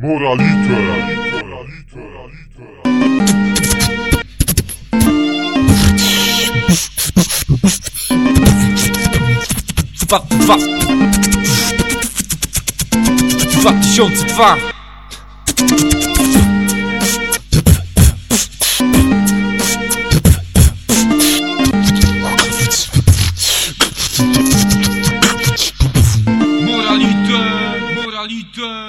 Moraliter! Dwa, dwa, dwa tysiące dwa. Moralité.